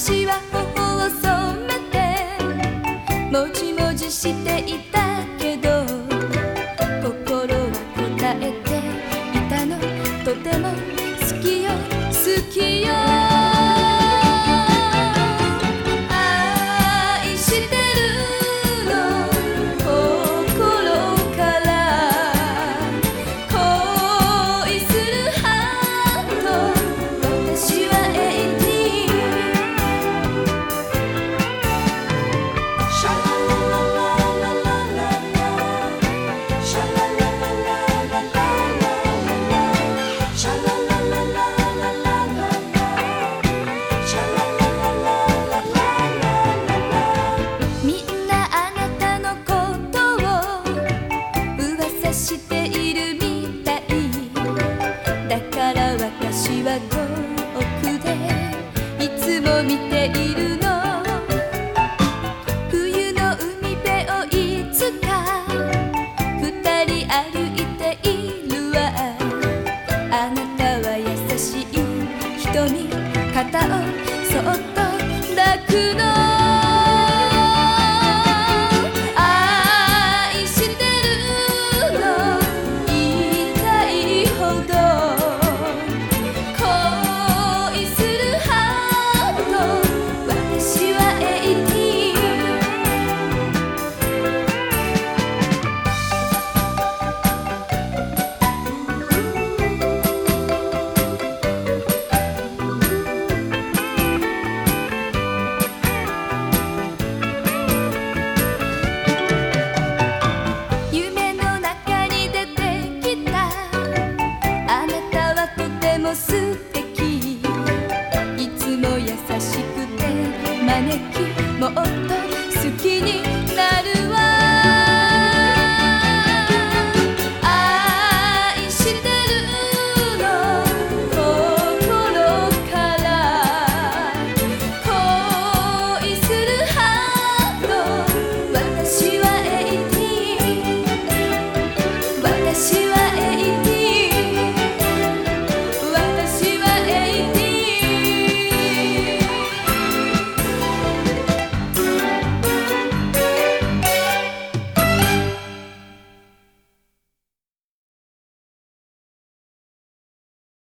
私は頬を染めてもじもじしていたけどは遠くでいつも見ているの」「冬の海辺をいつか二人歩いているわ」「あなたは優しい瞳肩を